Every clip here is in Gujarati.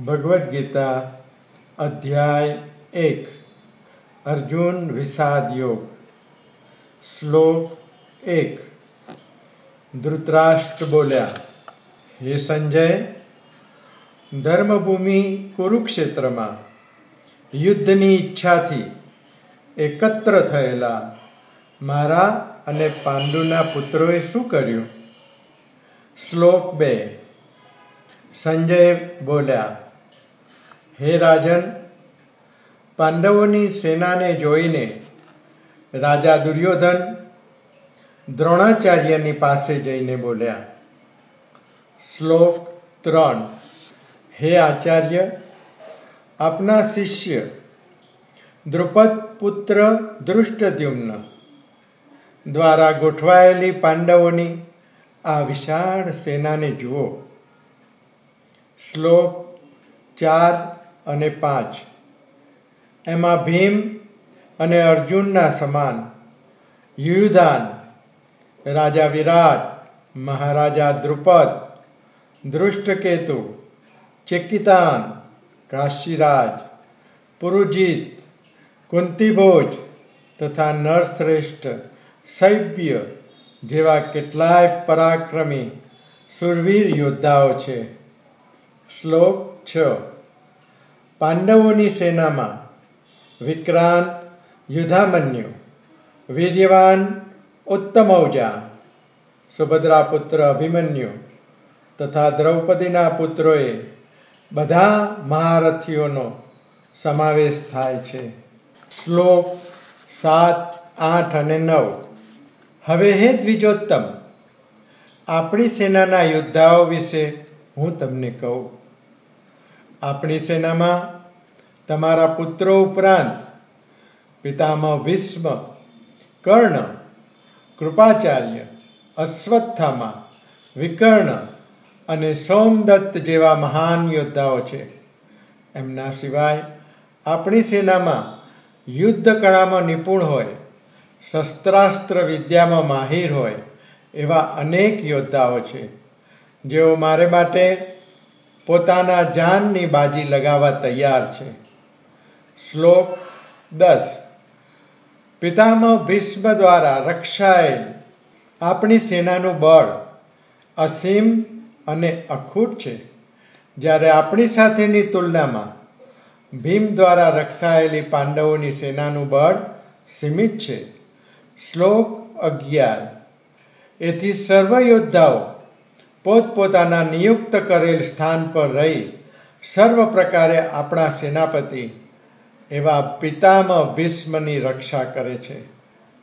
ભગવદ્ ગીતા અધ્યાય એક. અર્જુન વિષાદ યોગ. શ્લોક એક. ધૃતરાષ્ટ્ર બોલ્યા, હે સંજય, ધર્મભૂમિ કુરુક્ષેત્રમાં યુદ્ધની ઈચ્છાથી એકત્ર થયેલા મારા અને પાંડુના પુત્રોએ શું કર્યું? શ્લોક બે. સંજય બોલ્યા હે રાજન, પાંડવોની સેનાને જોઈને રાજા દુર્યોધન દ્રોણાચાર્યની પાસે જઈને બોલ્યા, શ્લોક ત્રણ. હે આચાર્ય, આપના શિષ્ય દ્રુપદ પુત્ર દૃષ્ટદ્યુમ્ન દ્વારા ગોઠવાયેલી પાંડવોની આ વિશાળ સેનાને જુઓ. શ્લોક ચાર. અને પાંચ. એમાં ભીમ અને અર્જુનના સમાન. યુધાન રાજા વિરાટ, મહારાજા દ્રુપદ દૃષ્ટકેતુ ચેકિતાન, કાશીરાજ, પુરુજીત, કુંતીભોજ તથા નરશ્રેષ્ઠ સૈભ્ય જેવા કેટલાય પરાક્રમી સુરવીર યોદ્ધાઓ છે. શ્લોક છ. પાંડવોની સેનામાં વિક્રાંત યુધામન્યુ વીર્યવાન ઉત્તમૌજા સુભદ્રા પુત્ર અભિમન્યુ તથા દ્રૌપદીના પુત્રોએ બધા મહારથીઓનો સમાવેશ થાય છે. શ્લોક સાત, આઠ અને નવ. હવે હે દ્વિજોત્તમ, આપણી સેનાના યોદ્ધાઓ વિશે હું તમને કહું. આપણી સેનામાં, તમારા પુત્રો ઉપરાંત પિતામહ ભીષ્મ, કર્ણ, કૃપાચાર્ય, અશ્વત્થામા, વિકર્ણ અને સોમદત્ત જેવા મહાન યોદ્ધાઓ છે. એમના સિવાય આપણી સેનામાં યુદ્ધ કળામાં નિપુણ હોય, શસ્ત્રાસ્ત્ર વિદ્યામાં માહિર હોય એવા અનેક યોદ્ધાઓ છે. જેઓ મારે માટે પોતાના જાનની બાજી લગાવવા તૈયાર છે. શ્લોક દસ. પિતામહ ભીષ્મ દ્વારા રક્ષાયેલ આપણી સેનાનું બળ અસીમ અને અખૂટ છે. જ્યારે આપણી સાથેની તુલનામાં ભીમ દ્વારા રક્ષાયેલી પાંડવોની સેનાનું બળ સીમિત છે. શ્લોક અગિયાર. એથી સર્વ યોદ્ધાઓ પોતપોતાના નિયુક્ત કરેલ સ્થાન પર રહી સર્વ પ્રકારે આપણા સેનાપતિ એવા પિતામહ ભીષ્મની રક્ષા કરે છે.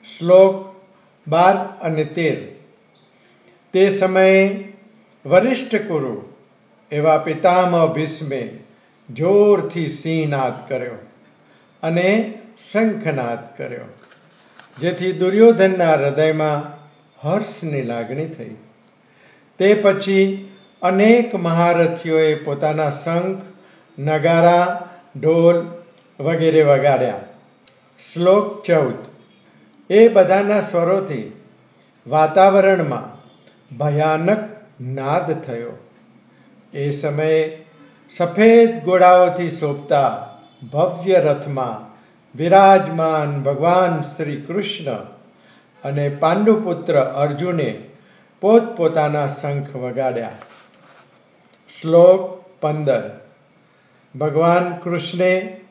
શ્લોક બાર અને તેર. તે સમયે વરિષ્ઠ કુરુ એવા પિતામહ ભીષ્મે જોરથી સિંહનાદ કર્યો અને શંખનાદ કર્યો, જેથી દુર્યોધનના હૃદયમાં હર્ષની લાગણી થઈ. તે પછી અનેક મહારથીઓએ પોતાના શંખ, નગારા, ઢોલ વગેરે વગાડ્યા. શ્લોક ચૌદ. એ બધાના સ્વરોથી વાતાવરણમાં ભયાનક નાદ થયો. એ સમયે સફેદ ઘોડાઓથી શોભતા ભવ્ય રથમાં વિરાજમાન ભગવાન શ્રી કૃષ્ણ અને પાંડુપુત્ર અર્જુને પોતપોતાના શંખ વગાડ્યા. શ્લોક પંદર. ભગવાન કૃષ્ણે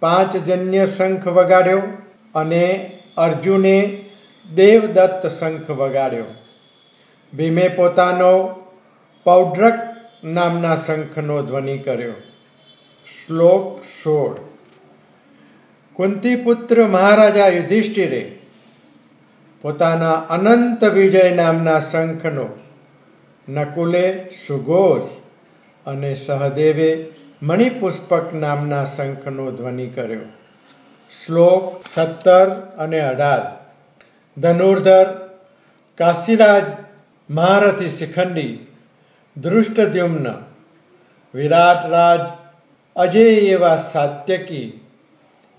પાંચજન્ય શંખ વગાડ્યો અને અર્જુને દેવદત્ત શંખ વગાડ્યો. ભીમે પોતાનો પૌડ્રક નામના શંખનો ધ્વનિ કર્યો. શ્લોક સોળ. કુંતીપુત્ર મહારાજા યુધિષ્ઠિરે પોતાના અનંત વિજય નામના શંખનો નકુલે સુઘોષ અને સહદેવે મણિપુષ્પક નામના શંખનો ધ્વનિ કર્યો. શ્લોક સત્તર અને અઢાર. ધનુર્ધર, કાશીરાજ મહારથી શિખંડી, ધૃષ્ટદ્યુમ્ન વિરાટ રાજ અજેય એવા સાત્યકી,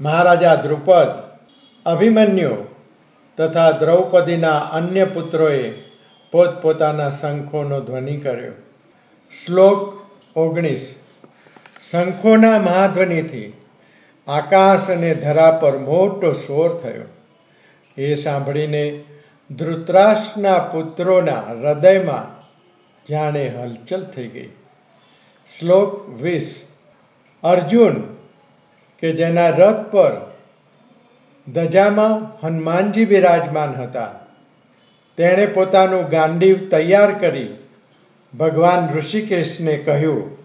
મહારાજા દ્રુપદ, અભિમન્યુ તથા દ્રૌપદીના અન્ય પુત્રોએ પોતપોતાના શંખોનો ધ્વનિ કર્યો. શ્લોક ઓગણીસ. શંખોના મહાધ્વનિથી આકાશ અને ધરા પર મોટો શોર થયો. એ સાંભળીને ધૃતરાષ્ટ્રના પુત્રોના હૃદયમાં જાણે હલચલ થઈ ગઈ. શ્લોક વીસ. અર્જુન, કે જેના રથ પર ધજામાં હનુમાનજી બિરાજમાન હતા. તેણે પોતાનું ગાંડીવ તૈયાર કરી ભગવાન ઋષિકેશને કહ્યું,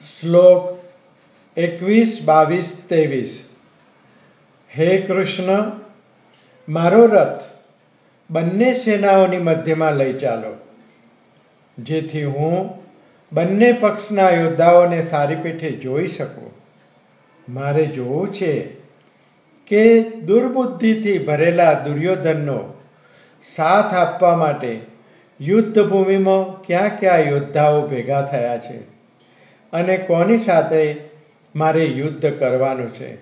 શ્લોક એકવીસ, બાવીસ, ત્રેવીસ. હે કૃષ્ણ, મારો રથ બંને સેનાઓની મધ્યમાં લઈ ચાલો. જેથી હું બંને પક્ષના યોદ્ધાઓને સારી પેઠે જોઈ શકું. મારે જોવું છે કે દુર્બુદ્ધિથી ભરેલા દુર્યોધનનો સાથ આપવા માટે યુદ્ધ ભૂમિમાં ક્યાં ક્યાં યોદ્ધાઓ ભેગા થયા છે? અને કોની સાથે મારે યુદ્ધ કરવાનું છે?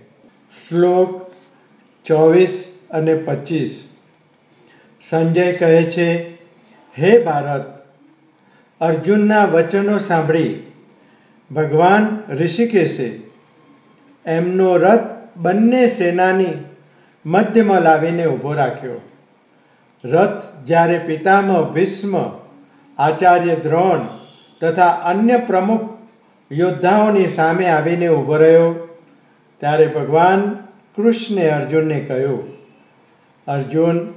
શ્લોક ચોવીસ અને પચીસ. સંજય કહે છે, હે ભારત, અર્જુનના વચનો સાંભળી. ભગવાન ઋષિકેશે એમનો રથ બંને સેનાની મધ્યમાં લાવીને ઊભો રાખ્યો. રથ જ્યારે પિતામહ ભીષ્મ, આચાર્ય દ્રોણ તથા અન્ય પ્રમુખ યોદ્ધાઓની સામે આવીને ઊભો રહ્યો, ત્યારે ભગવાન કૃષ્ણે અર્જુનને કહ્યું, અર્જુન,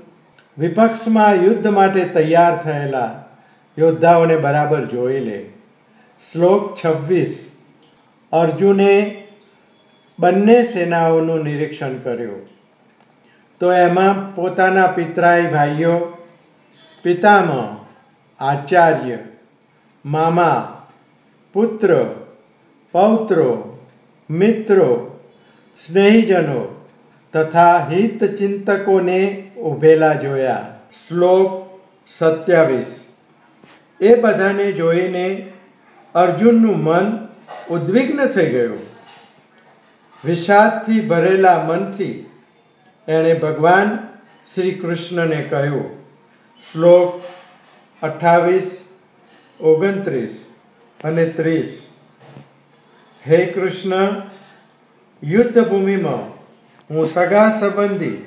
વિપક્ષમાં યુદ્ધ માટે તૈયાર થયેલા યોદ્ધાઓને બરાબર જોઈ લે. શ્લોક છવ્વીસ. અર્જુને બંને સેનાઓનું નિરીક્ષણ કર્યું. તો એમાં પોતાના પિતરાય ભાઈઓ, પિતામહ, આચાર્ય, મામા, પુત્ર, પૌત્રો, મિત્રો, સ્નેહીજનો તથા હિતચિંતકોને ઉભેલા જોયા. શ્લોક સત્યાવીસ. એ બધાને જોઈને અર્જુનનું મન ઉદ્વિગ્ન થઈ ગયું. વિષાદથી ભરેલા મનથી એણે ભગવાન શ્રી કૃષ્ણને કહ્યું, શ્લોક અઠાવીસ, ઓગણત્રીસ અને ત્રીસ. હે કૃષ્ણ યુદ્ધ ભૂમિમાં હું સગા સંબંધી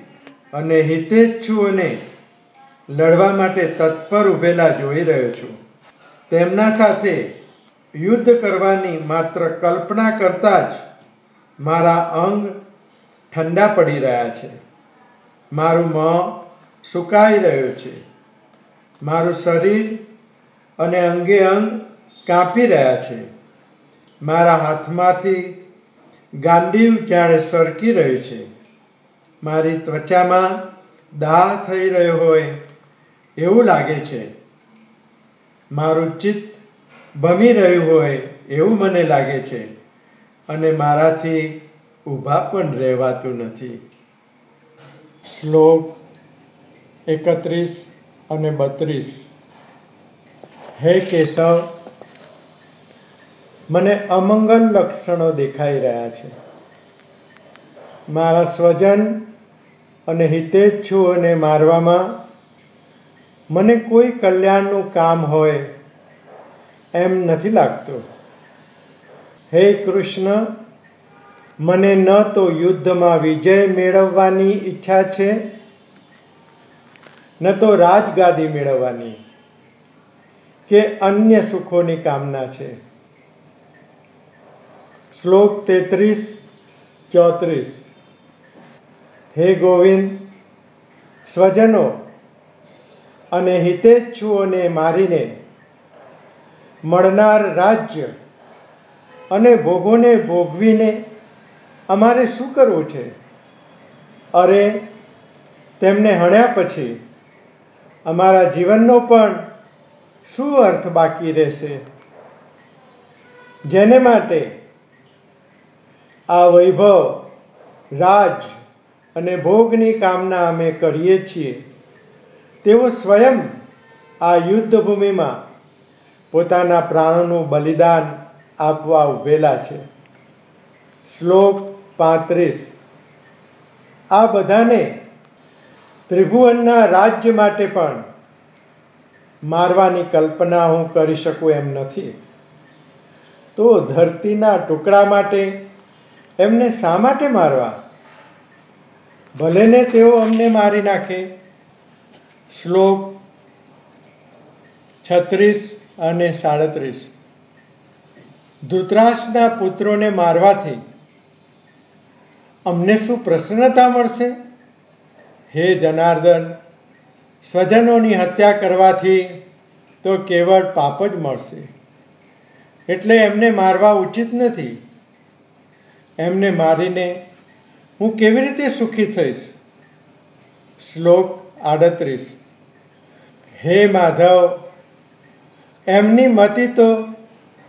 અને હિતેચ્છુઓને લડવા માટે તત્પર ઉભેલા જોઈ રહ્યો છું. તેમના સાથે યુદ્ધ કરવાની માત્ર કલ્પના કરતા જ મારા અંગ ઠંડા પડી રહ્યા છે. મારું મોં સુકાઈ રહ્યું છે. મારું શરીર અને અંગે અંગ કાપી રહ્યા છે. મારા હાથમાંથી ગાંડીવ જાણે સરકી રહ્યું છે. મારી ત્વચામાં દાહ થઈ રહ્યો હોય એવું લાગે છે. મારું ચિત્ત ભમી રહ્યું હોય એવું મને લાગે છે. અને મારાથી ઊભા પણ રહેવાતું નથી. શ્લોક એકત્રીસ અને બત્રીસ. હે કેશવ, મને અમંગલ લક્ષણો દેખાઈ રહ્યા છે. મારા સ્વજન અને હિતેચ્છુઓને મારવામાં મને કોઈ કલ્યાણનું કામ હોય એમ નથી લાગતું. હે કૃષ્ણ, મને ન તો યુદ્ધમાં વિજય મેળવવાની ઈચ્છા છે, ન તો રાજગાદી મેળવવાની, કે અન્ય સુખોની કામના છે. શ્લોક તેત્રીસ, ચોત્રીસ. હે ગોવિંદ, સ્વજનો, અને હિતેચ્છુઓને મારીને મળનાર રાજ્ય અને ભોગોને ભોગવીને અમારે શું કરવું છે? અરે, તેમને હણ્યા પછી અમારા જીવનનો પણ શું અર્થ બાકી રહેશે? જેને માટે આ વૈભવ, રાજ અને ભોગની કામના અમે કરીએ છીએ, તેઓ સ્વયં આ યુદ્ધ ભૂમિમાં પોતાના પ્રાણોનું બલિદાન આપવા ઉભેલા છે. શ્લોક પાંત્રીસ. આ બધાને ત્રિભુવનના રાજ્ય માટે પણ મારવાની કલ્પના હું કરી શકું એમ નથી. તો ધરતીના ટુકડા માટે એમને શા માટે મારવા? ભલે ને તેઓ અમને મારી નાખે. શ્લોક છત્રીસ અને સાડત્રીસ. ધૃતરાષ્ટ્રના પુત્રોને મારવાથી અમને શું પ્રસન્નતા મળશે? હે જનાર્દન, સ્વજનોની હત્યા કરવાથી તો કેવળ પાપ જ મળશે. એટલે એમને મારવા ઉચિત નથી. એમને મારીને હું કેવી રીતે સુખી થઈશ? શ્લોક આડત્રીસ. હે માધવ, એમની મતિ તો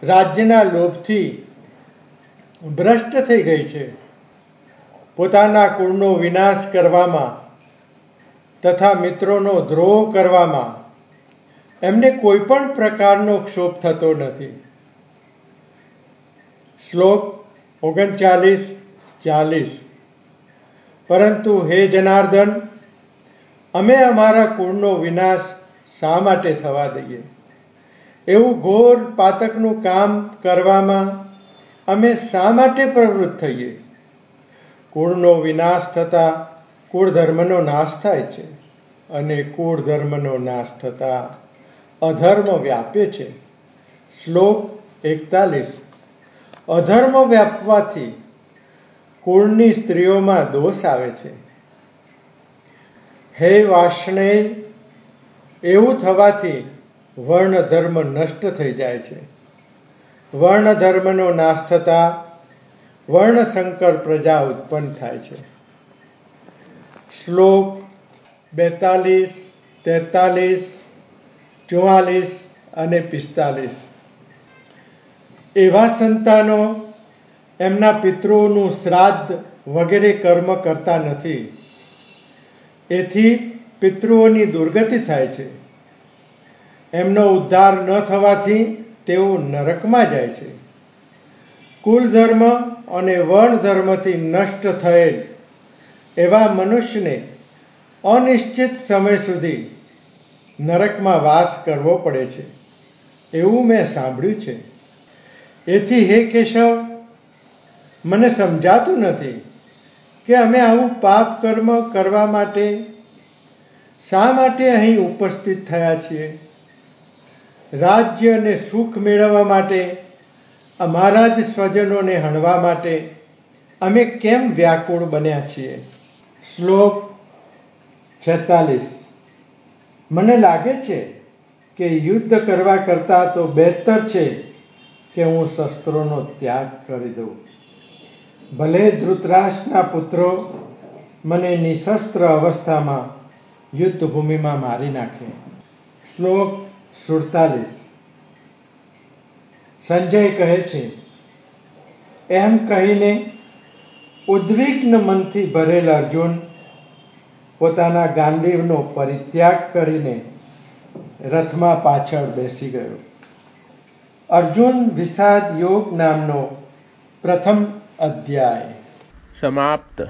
રાજ્યના લોભથી ભ્રષ્ટ થઈ ગઈ છે. પોતાના કુળનો વિનાશ કરવામાં તથા મિત્રોનો દ્રોહ કરવામાં એમને કોઈ પણ પ્રકારનો ક્ષોભ થતો નથી. શ્લોક ઓગણચાલીસ ચાલીસ. પરંતુ હે જનાર્દન, અમે અમારા કુળનો વિનાશ શા માટે થવા દઈએ? એવું ઘોર પાતકનું કામ કરવામાં અમે શા માટે પ્રવૃત્ત થઈએ? કુળનો વિનાશ થતાં કુળ ધર્મનો નાશ થાય છે અને કુળ ધર્મનો નાશ થતાં અધર્મ વ્યાપે છે. શ્લોક એકતાલીસ. અધર્મ વ્યાપવાથી કુળની સ્ત્રીઓમાં દોષ આવે છે. હે વાષ્ણેય એવું થવાથી વર્ણ ધર્મ નષ્ટ થઈ જાય છે. વર્ણ ધર્મનો નાશ થતા વર્ણશંકર પ્રજા ઉત્પન્ન થાય છે. શ્લોક બેતાલીસ, તેતાલીસ ચુવાલીસ અને પિસ્તાલીસ. એવા સંતાનો એમના પિતૃઓનું શ્રાદ્ધ વગેરે કર્મ કરતા નથી. એથી પિતૃઓની દુર્ગતિ થાય છે. એમનો ઉદ્ધાર ન થવાથી તેઓ નરકમાં જાય છે. કુલ ધર્મ અને વર્ણ ધર્મથી નષ્ટ થયેલ એવા મનુષ્યને અનિશ્ચિત સમય સુધી નરકમાં વાસ કરવો પડે છે. એવું મેં સાંભળ્યું છે. એથી હે કેશવ, મને સમજાતું નથી કે અમે આવું પાપ કર્મ કરવા માટે શા માટે અહીં ઉપસ્થિત થયા છીએ? રાજ્ય અને સુખ મેળવવા માટે અમારા જ સ્વજનોને હણવા માટે અમે કેમ વ્યાકુળ બન્યા છીએ? શ્લોક છેતાલીસ. મને લાગે છે કે યુદ્ધ કરવા કરતાં તો બહેતર છે કે હું શસ્ત્રોનો ત્યાગ કરી દઉં. ભલે ધૃતરાષ્ટ્રના પુત્રો મને નિશસ્ત્ર અવસ્થામાં યુદ્ધ ભૂમિમાં મારી નાખે. શ્લોક સુડતાલીસ. સંજય કહે છે, એમ કહીને ઉદ્વિગ્ન મનથી ભરેલ અર્જુન પોતાના ગાંડીવનો પરિત્યાગ કરીને રથમાં પાછળ બેસી ગયો. અર્જુન વિષાદ યોગ નામનો પ્રથમ અધ્યાય. સમાપ્ત.